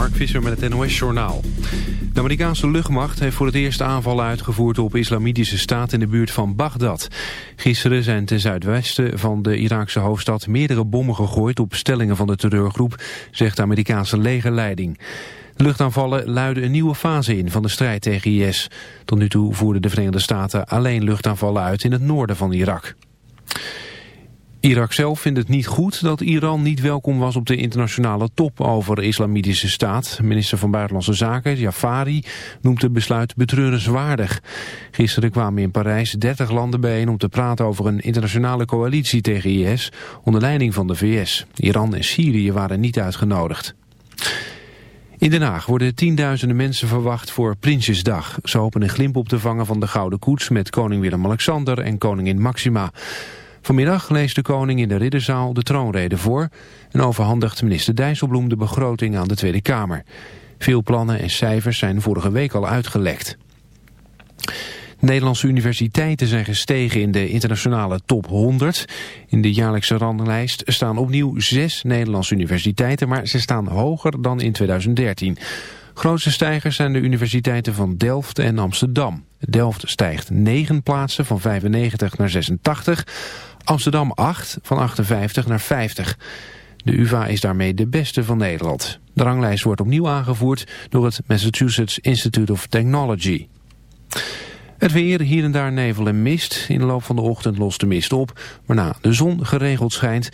Mark Visser met het NOS-journaal. De Amerikaanse luchtmacht heeft voor het eerst aanvallen uitgevoerd op islamitische staat in de buurt van Bagdad. Gisteren zijn ten zuidwesten van de Iraakse hoofdstad meerdere bommen gegooid op stellingen van de terreurgroep, zegt de Amerikaanse legerleiding. De luchtaanvallen luiden een nieuwe fase in van de strijd tegen IS. Tot nu toe voerden de Verenigde Staten alleen luchtaanvallen uit in het noorden van Irak. Irak zelf vindt het niet goed dat Iran niet welkom was op de internationale top over de islamitische staat. Minister van Buitenlandse Zaken, Jafari, noemt het besluit betreurenswaardig. Gisteren kwamen in Parijs 30 landen bijeen om te praten over een internationale coalitie tegen IS onder leiding van de VS. Iran en Syrië waren niet uitgenodigd. In Den Haag worden tienduizenden mensen verwacht voor Prinsjesdag. Ze hopen een glimp op te vangen van de Gouden Koets met koning Willem-Alexander en koningin Maxima. Vanmiddag leest de koning in de Ridderzaal de troonrede voor... en overhandigt minister Dijsselbloem de begroting aan de Tweede Kamer. Veel plannen en cijfers zijn vorige week al uitgelekt. Nederlandse universiteiten zijn gestegen in de internationale top 100. In de jaarlijkse ranglijst staan opnieuw zes Nederlandse universiteiten... maar ze staan hoger dan in 2013. Grootste stijgers zijn de universiteiten van Delft en Amsterdam. Delft stijgt 9 plaatsen van 95 naar 86... Amsterdam 8, van 58 naar 50. De UvA is daarmee de beste van Nederland. De ranglijst wordt opnieuw aangevoerd door het Massachusetts Institute of Technology. Het weer, hier en daar nevel en mist. In de loop van de ochtend lost de mist op, waarna de zon geregeld schijnt.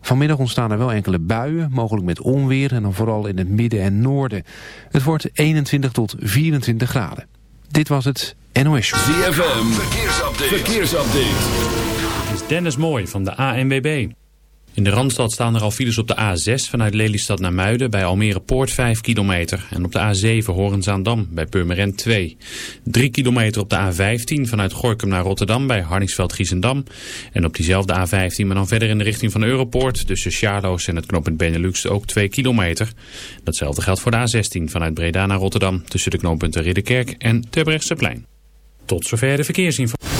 Vanmiddag ontstaan er wel enkele buien, mogelijk met onweer en dan vooral in het midden en noorden. Het wordt 21 tot 24 graden. Dit was het NOS Show. ZFM, verkeersupdate. verkeersupdate. Dit is Dennis Mooi van de ANWB. In de Randstad staan er al files op de A6 vanuit Lelystad naar Muiden bij Almere Poort 5 kilometer. En op de A7 Horenzaandam bij Purmerend 2. 3 kilometer op de A15 vanuit Gorkum naar Rotterdam bij Harningsveld-Giessendam. En op diezelfde A15 maar dan verder in de richting van Europoort tussen Charloes en het knooppunt Benelux ook 2 kilometer. Datzelfde geldt voor de A16 vanuit Breda naar Rotterdam tussen de knooppunten Ridderkerk en Terbrechtseplein. Tot zover de verkeersinformatie.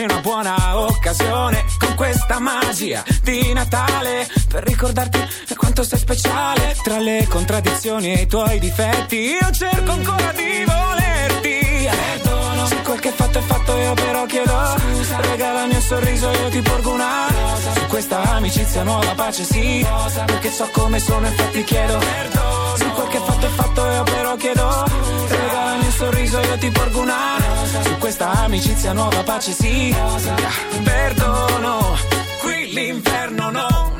Sia una buona occasione con questa magia di Natale per ricordarti. Tra le contraddizioni e i tuoi difetti, io cerco ancora di volerti. Perdono se quel che fatto è fatto, io però chiedo scusa. Regalami un sorriso, io ti porgo una rosa. Su questa amicizia nuova pace sì. Rosa. Perché so come sono, infatti chiedo perdono. Se quel che fatto è fatto, io però chiedo scusa. Regalami un sorriso, io ti porgo una rosa. Su questa amicizia nuova pace sì. Rosa. Perdono, qui l'inferno non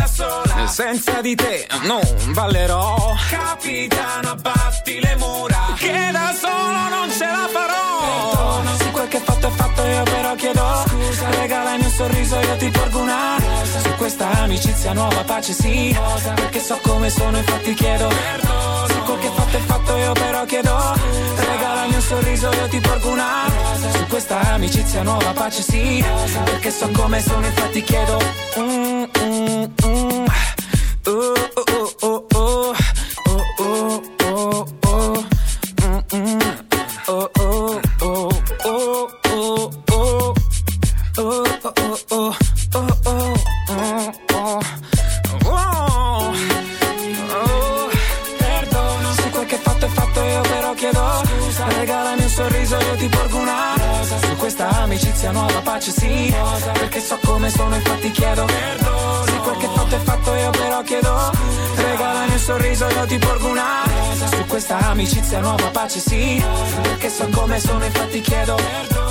Senza di te non ballerò. Capitano, abbatti le mura. Che da solo non ce la farò. Se quel che fatto è fatto, io però chiedo. Scusa, regalami un sorriso, io ti porgo una rosa. Su questa amicizia nuova pace sì. Rosa. Perché so come sono, infatti chiedo. Perdono. Se quel che fatto è fatto, io però chiedo. Regalami un sorriso, io ti porgo una rosa. Su questa amicizia nuova pace sì. Perché so come sono, infatti chiedo. Mm, mm, mm. Amicizia nuova pace sì rosa. Perché so come sono infatti chiedo Perdono quel che fatto è fatto io però chiedo. Regalami un sorriso io ti porgo una. Su questa amicizia nuova pace sì. Perché so come sono infatti chiedo Perdono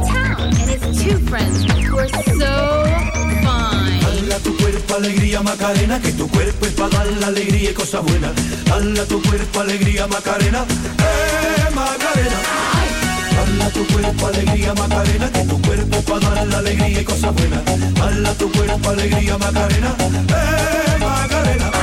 two friends were so fine. Dala tu cuerpo alegría Macarena, que tu cuerpo es para dar la alegría y cosas buenas. Dala tu cuerpo alegría Macarena, eh Macarena. Dala tu cuerpo alegría Macarena, que tu cuerpo es para dar la alegría y cosas buenas. Dala tu cuerpo alegría Macarena, eh Macarena.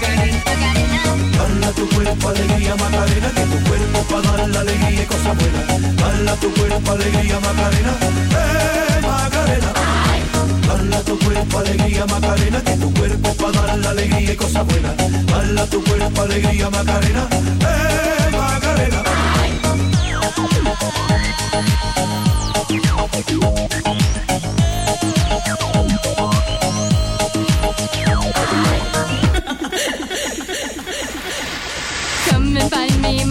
Dala tu cuerpo alegría Macarena, que tu cuerpo para dar la alegría y cosas buenas. Dala tu cuerpo alegría Macarena, eh Macarena. Dala tu cuerpo alegría Macarena, que tu cuerpo para dar la alegría y cosas buenas. Dala tu cuerpo alegría Macarena, eh Macarena.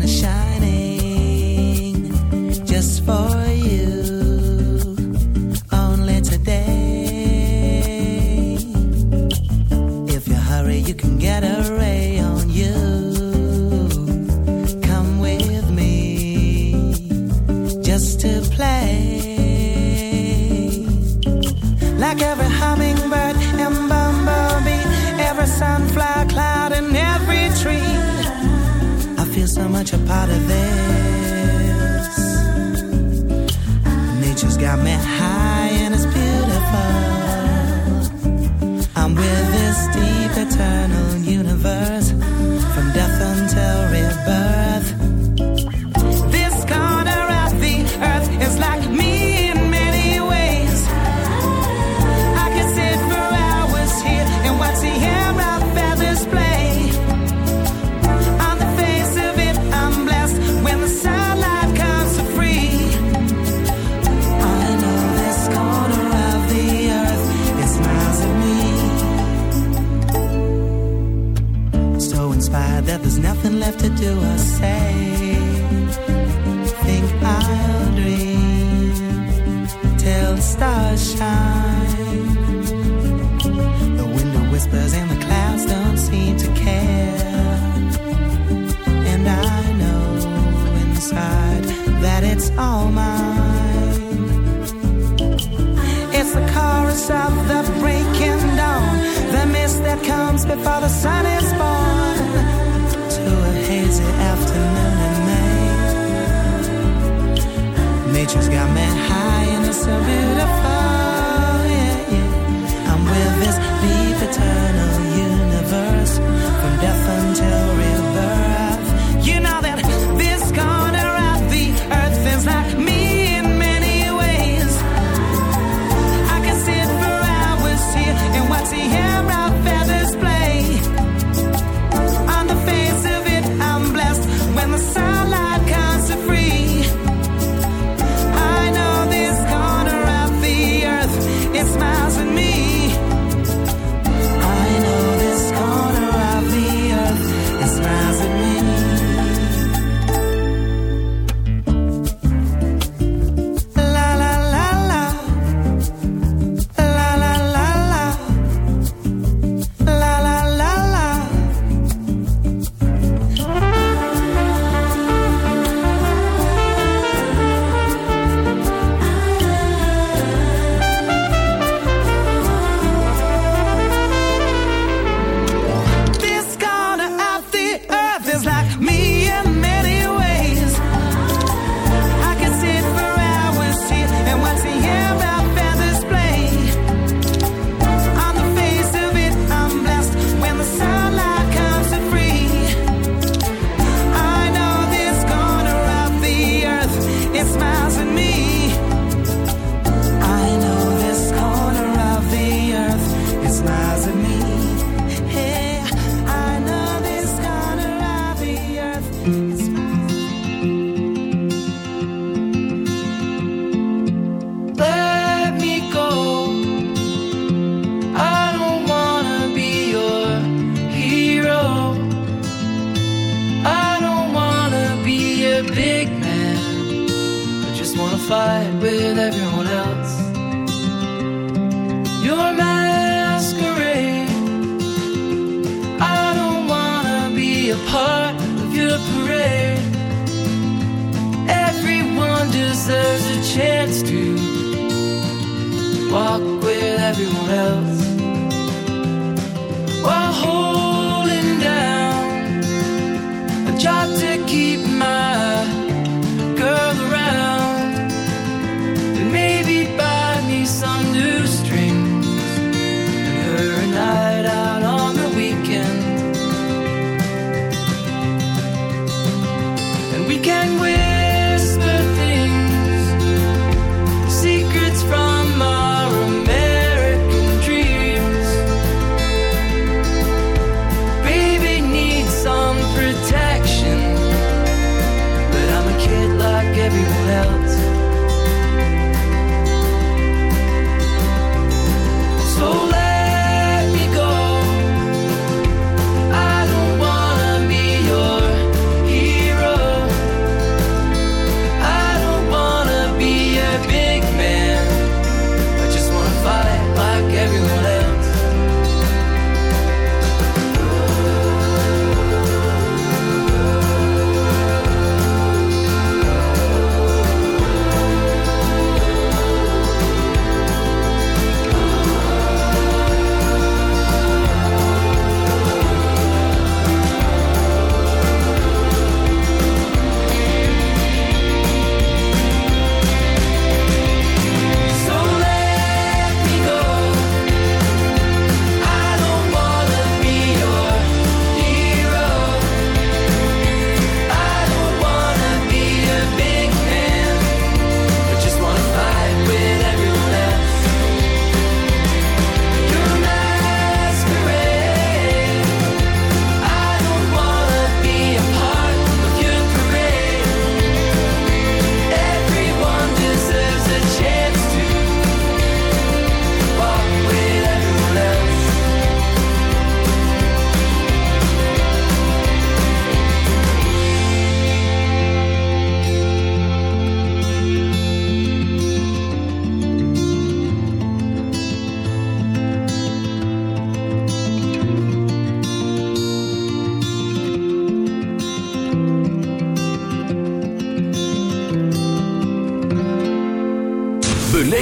The to shine. High and it's beautiful. I'm with do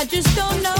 I just don't know.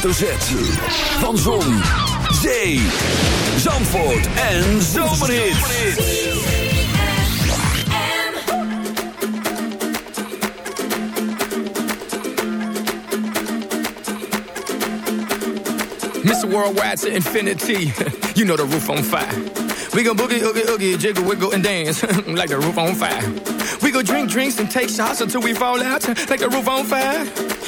Van Zon, Zee, Zandvoort en Zomerhit. Mr. Worldwide to infinity. you know the roof on fire. We gon' boogie, oogie, oogie, jiggle, wiggle, and dance like the roof on fire. We go drink drinks and take shots until we fall out like the roof on fire.